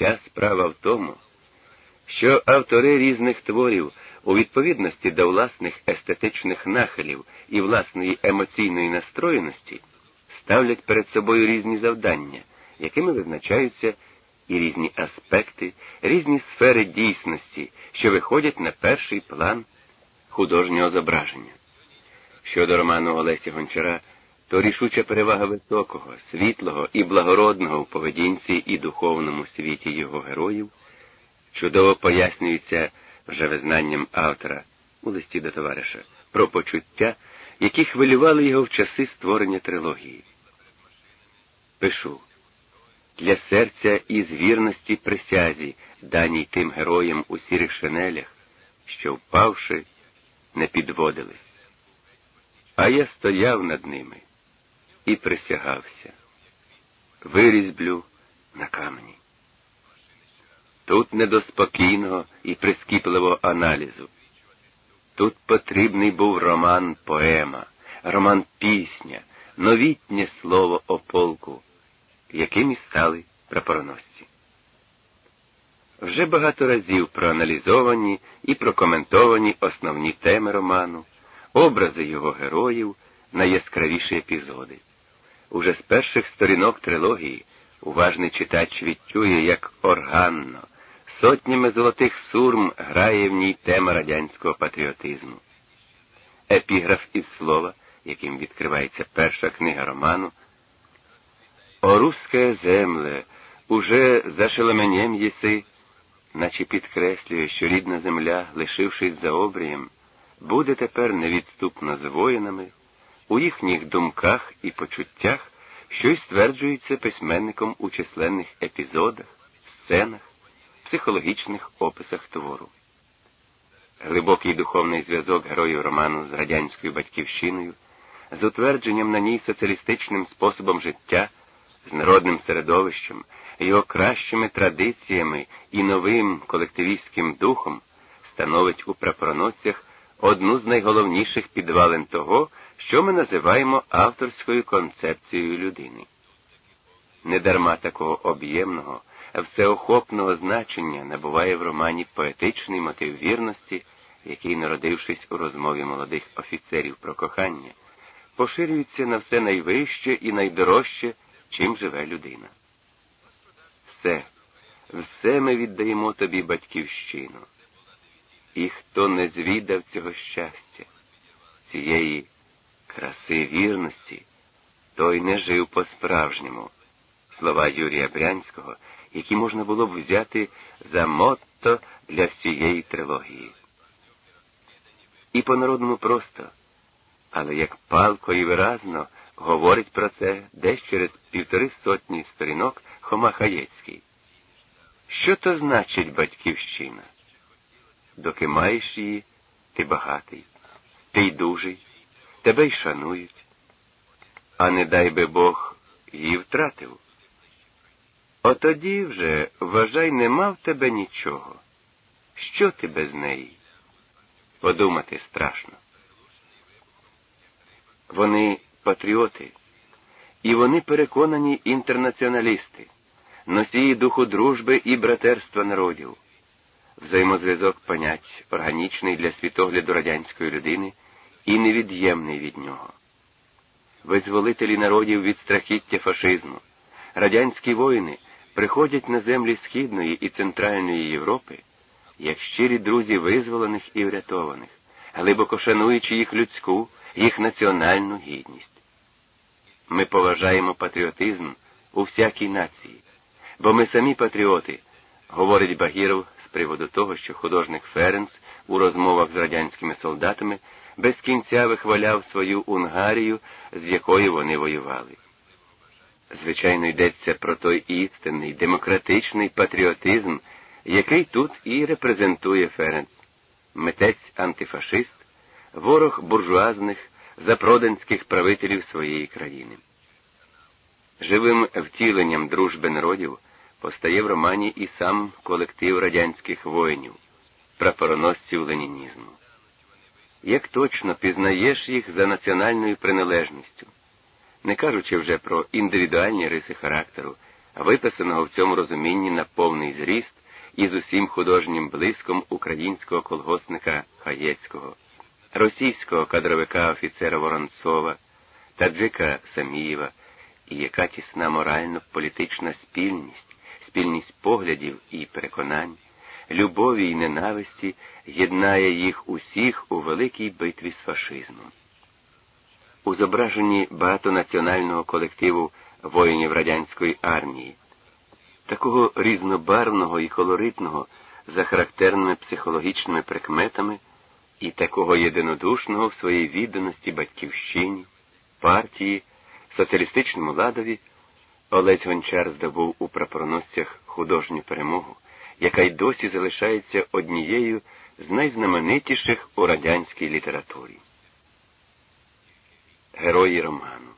Вся справа в тому, що автори різних творів у відповідності до власних естетичних нахилів і власної емоційної настроєності ставлять перед собою різні завдання, якими визначаються і різні аспекти, різні сфери дійсності, що виходять на перший план художнього зображення. Щодо роману Олеся Гончара, то рішуча перевага високого, світлого і благородного в поведінці і духовному світі його героїв чудово пояснюється вже визнанням автора у листі до товариша про почуття, які хвилювали його в часи створення трилогії. Пишу для серця і звірності присязі, даній тим героям у сірих шинелях, що, впавши, не підводились. А я стояв над ними і присягався. Вирізблю на камені. Тут не до спокійного і прискіпливого аналізу. Тут потрібний був роман поема, роман пісня, новітнє слово о полку, яким і стали прапороносці. Вже багато разів проаналізовані і прокоментовані основні теми роману, образи його героїв, найяскравіші епізоди. Уже з перших сторінок трилогії уважний читач відчує, як органно, сотнями золотих сурм грає в ній тема радянського патріотизму. Епіграф із слова, яким відкривається перша книга роману, О русская земле, уже за шелеменем єси, наче підкреслює, що рідна земля, лишившись за обрієм, буде тепер невідступно з воїнами, у їхніх думках і почуттях, що й стверджується письменником у численних епізодах, сценах, психологічних описах твору. Глибокий духовний зв'язок героїв роману з радянською батьківщиною, з утвердженням на ній соціалістичним способом життя, з народним середовищем, його кращими традиціями і новим колективістським духом становить у прапороносцях одну з найголовніших підвалин того, що ми називаємо авторською концепцією людини. Недарма такого об'ємного, всеохопного значення набуває в романі поетичний мотив вірності, який, народившись у розмові молодих офіцерів про кохання, поширюється на все найвище і найдорожче, чим живе людина. Все, все ми віддаємо тобі батьківщину. І хто не звідав цього щастя, цієї краси вірності, той не жив по-справжньому. Слова Юрія Брянського, які можна було б взяти за мотто для всієї трилогії. І по-народному просто, але як палко і виразно говорить про це десь через півтори сотні сторінок Хома Хаєцький. Що то значить батьківщина? Доки маєш її, ти багатий, ти й дужий, тебе й шанують, а не дай би Бог її втратив. Отоді вже, вважай, нема в тебе нічого. Що ти без неї? Подумати страшно. Вони патріоти, і вони переконані інтернаціоналісти, носії духу дружби і братерства народів взаємозв'язок понять органічний для світогляду радянської людини і невід'ємний від нього. Визволителі народів від страхіття фашизму, радянські воїни приходять на землі Східної і Центральної Європи як щирі друзі визволених і врятованих, глибоко шануючи їх людську, їх національну гідність. Ми поважаємо патріотизм у всякій нації, бо ми самі патріоти, говорить Багіров приводу того, що художник Ференц у розмовах з радянськими солдатами без кінця вихваляв свою Унгарію, з якою вони воювали. Звичайно, йдеться про той істинний демократичний патріотизм, який тут і репрезентує Ференц, митець антифашист, ворог буржуазних запроданських правителів своєї країни. Живим втіленням дружби народів постає в романі і сам колектив радянських воїнів, прапороносців ленінізму. Як точно пізнаєш їх за національною приналежністю, не кажучи вже про індивідуальні риси характеру, виписаного в цьому розумінні на повний зріст і з усім художнім блиском українського колгоспника Хаєцького, російського кадровика офіцера Воронцова, таджика Самієва, і яка тісна морально-політична спільність, спільність поглядів і переконань, любові і ненависті єднає їх усіх у великій битві з фашизмом. У зображенні багатонаціонального колективу воїнів радянської армії, такого різнобарвного і колоритного за характерними психологічними прикметами і такого єдинодушного в своїй відданості батьківщині, партії, соціалістичному ладові, Олесь Гончар здобув у прапороносцях художню перемогу, яка й досі залишається однією з найзнаменитіших у радянській літературі. Герої роману.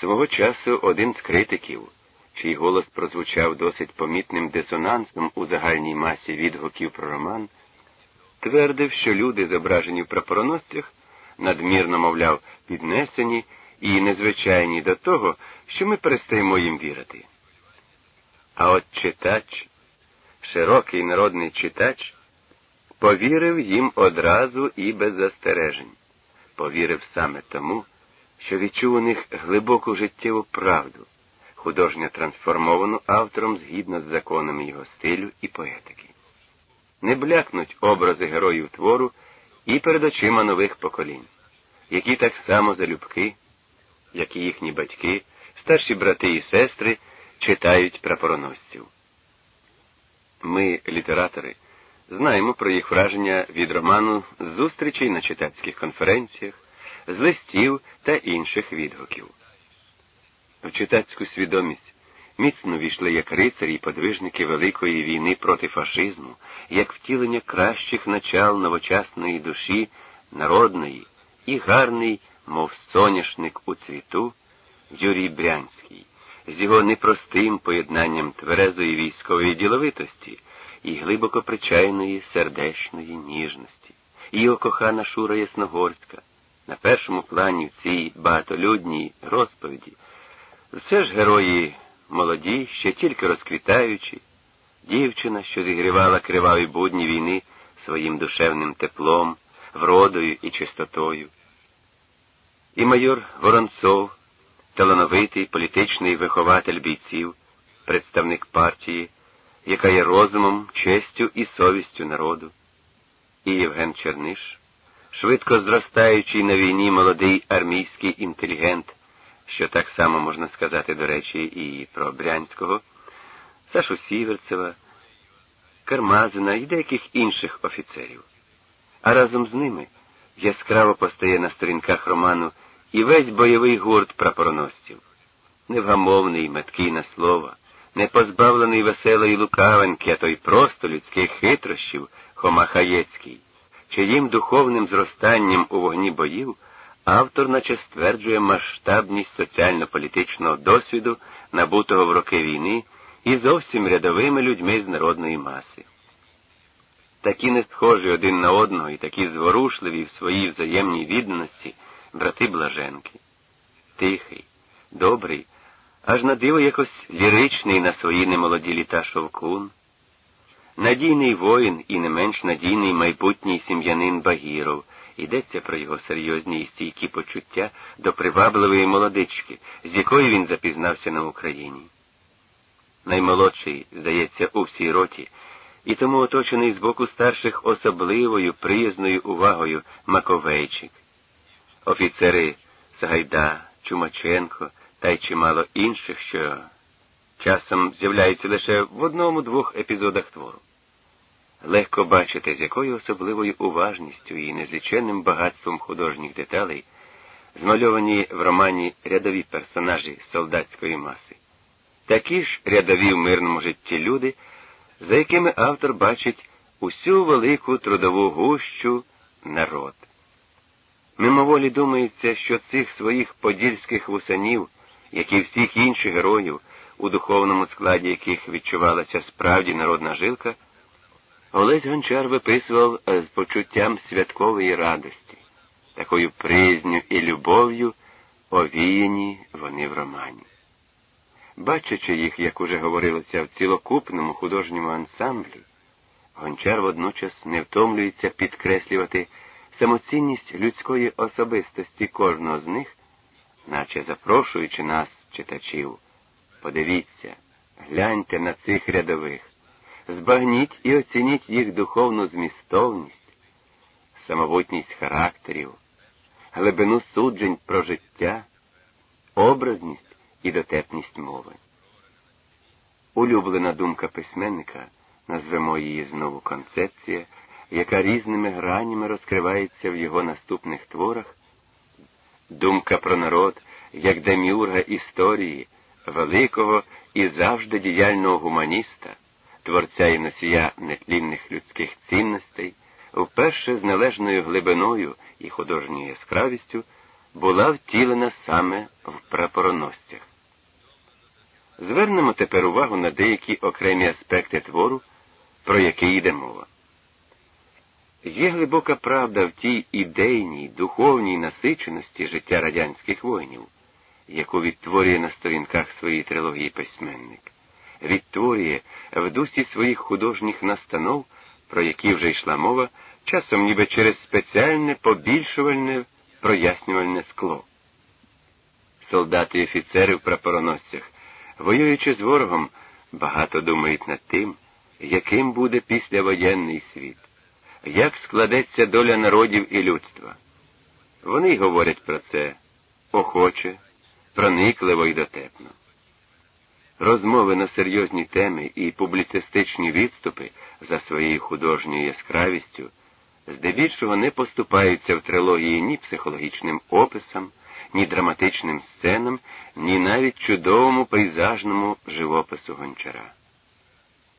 Свого часу один з критиків, чий голос прозвучав досить помітним дисонансом у загальній масі відгуків про роман, твердив, що люди, зображені в прапороносцях, надмірно, мовляв, піднесені і незвичайні до того, що ми перестаємо їм вірити. А от читач, широкий народний читач, повірив їм одразу і без застережень, повірив саме тому, що відчув у них глибоку життєву правду, художньо трансформовану автором згідно з законами його стилю і поетики. Не блякнуть образи героїв твору і перед очима нових поколінь, які так само залюбки, як і їхні батьки, старші брати і сестри читають прапороносців. Ми, літератори, знаємо про їх враження від роману з зустрічей на читацьких конференціях, з листів та інших відгуків. В читацьку свідомість міцно війшли як рицарі і подвижники Великої війни проти фашизму, як втілення кращих начал новочасної душі, народної і гарний, мов соняшник у цвіту, Юрій Брянський, з його непростим поєднанням тверезої військової діловитості і глибоко причайної сердечної ніжності, і його кохана Шура Ясногорська, на першому плані в цій багатолюдній розповіді. Все ж герої молоді, ще тільки розквітаючі, дівчина, що зігрівала криваві будні війни своїм душевним теплом, вродою і чистотою. І майор Воронцов, талановитий політичний вихователь бійців, представник партії, яка є розумом, честю і совістю народу, і Євген Черниш, швидко зростаючий на війні молодий армійський інтелігент що так само можна сказати, до речі, і про Брянського, Сашу Сіверцева, Кармазина і деяких інших офіцерів. А разом з ними яскраво постає на сторінках роману і весь бойовий гурт прапороносців, невгамовний, меткий на слово, не позбавлений веселої лукавеньки, а то й просто людських хитрощів Хома Хаєцький, чиїм духовним зростанням у вогні боїв автор наче стверджує масштабність соціально-політичного досвіду, набутого в роки війни, і зовсім рядовими людьми з народної маси. Такі не схожі один на одного і такі зворушливі в своїй взаємній відданості брати Блаженки. Тихий, добрий, аж на диво якось ліричний на свої немолоді літа шовкун, надійний воїн і не менш надійний майбутній сім'янин Багіров. Йдеться про його серйозні і стійкі почуття до привабливої молодички, з якою він запізнався на Україні. Наймолодший, здається, у всій роті, і тому оточений з боку старших особливою приязною увагою Маковейчик. Офіцери Сагайда, Чумаченко та й чимало інших, що часом з'являються лише в одному-двох епізодах твору. Легко бачити, з якою особливою уважністю і незліченним багатством художніх деталей змальовані в романі рядові персонажі солдатської маси, такі ж рядові в мирному житті люди, за якими автор бачить усю велику трудову гущу народ. Мимоволі думається, що цих своїх подільських вусанів, як і всіх інших героїв, у духовному складі яких відчувалася справді народна жилка. Олесь Гончар виписував з почуттям святкової радості, такою призню і любов'ю овіяні вони в романі. Бачачи їх, як уже говорилося, в цілокупному художньому ансамблі, гончар водночас не втомлюється підкреслювати самоцінність людської особистості кожного з них, наче запрошуючи нас, читачів, подивіться, гляньте на цих рядових, збагніть і оцініть їх духовну змістовність, самобутність характерів, глибину суджень про життя, образність і дотепність мови. Улюблена думка письменника, назвемо її знову концепція, яка різними гранями розкривається в його наступних творах, думка про народ, як деміурга історії, великого і завжди діяльного гуманіста, творця і носія нетлінних людських цінностей, вперше з належною глибиною і художньою яскравістю була втілена саме в прапороносцях. Звернемо тепер увагу на деякі окремі аспекти твору, про який йде мова. Є глибока правда в тій ідейній, духовній насиченості життя радянських воїнів, яку відтворює на сторінках своєї трилогії письменник, відтворює в дусі своїх художніх настанов, про які вже йшла мова, часом ніби через спеціальне побільшувальне прояснювальне скло. Солдати і офіцери в прапороносцях, воюючи з ворогом, багато думають над тим, яким буде післявоєнний світ, як складеться доля народів і людства. Вони говорять про це охоче, проникливо і дотепно. Розмови на серйозні теми і публіцистичні відступи за своєю художньою яскравістю здебільшого не поступаються в трилогії ні психологічним описам, ні драматичним сценам, ні навіть чудовому пейзажному живопису гончара.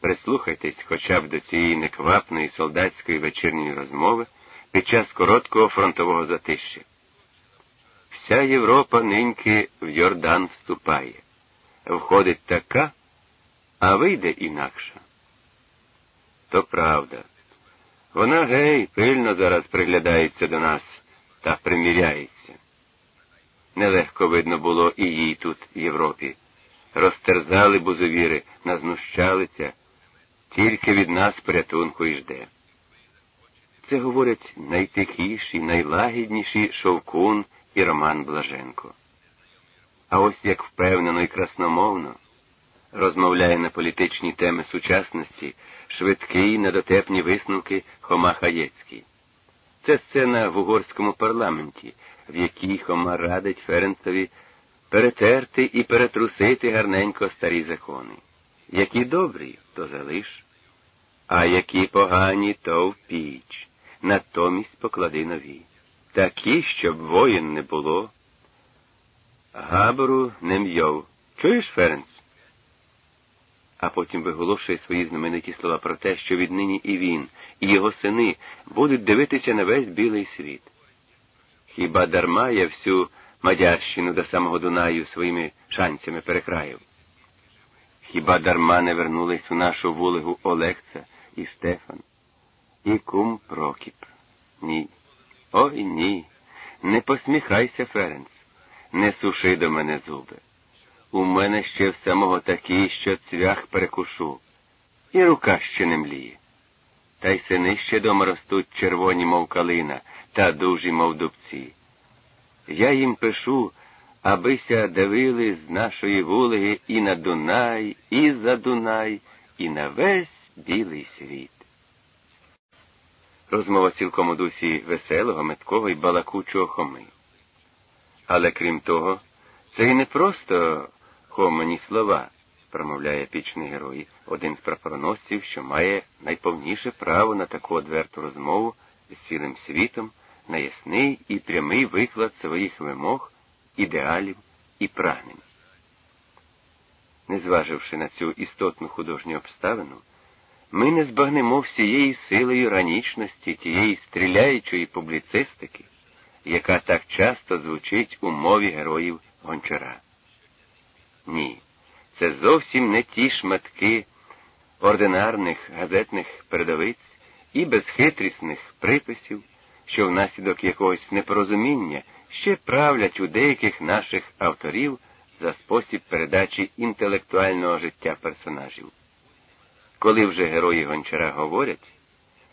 Прислухайтесь хоча б до цієї неквапної солдатської вечірньої розмови під час короткого фронтового затища. Вся Європа ниньки в Йордан вступає, входить така, а вийде інакша. То правда. Вона гей, пильно зараз приглядається до нас та приміряється. Нелегко видно було і їй тут, в Європі. Розтерзали бузовіри, назнущалися, тільки від нас порятунку й жде. Це говорять найтихіші, найлагідніші Шовкун і Роман Блаженко. А ось як впевнено і красномовно розмовляє на політичні теми сучасності швидкі недотепні висновки Хома Хаєцький. Це сцена в угорському парламенті, в якій Хома радить Ференцеві перетерти і перетрусити гарненько старі закони. Які добрі, то залиш, а які погані, то в піч, натомість поклади нові. Такі, щоб воїн не було. Габору не м'йов. Чуєш, Ференц? а потім виголошує свої знамениті слова про те, що віднині і він, і його сини будуть дивитися на весь білий світ. Хіба дарма я всю Мадярщину до самого Дунаю своїми шанцями перекраїв? Хіба дарма не вернулись у нашу вулигу Олекса і Стефан, і кум Прокіп? Ні. Ой ні. Не посміхайся, Ференц, не суши до мене зуби. У мене ще в самого такий, що цвях перекушу, і рука ще не мліє. Та й сини ще дома ростуть червоні, мов калина, та дужі, мов дубці. Я їм пишу, абися дивили з нашої вулиги і на Дунай, і за Дунай, і на весь білий світ. Розмова цілком у дусі веселого, меткого і балакучого хоми. Але крім того, це й не просто Хомані слова, промовляє пічний герой, один з прапороносців, що має найповніше право на таку одверту розмову з цілим світом, на ясний і прямий виклад своїх вимог, ідеалів і прагнень. Незваживши на цю істотну художню обставину, ми не збагнемо всієї сили іронічності тієї стріляючої публіцистики, яка так часто звучить у мові героїв гончара. Ні, це зовсім не ті шматки ординарних газетних передовиць і безхитрісних приписів, що внаслідок якогось непорозуміння ще правлять у деяких наших авторів за спосіб передачі інтелектуального життя персонажів. Коли вже герої гончара говорять,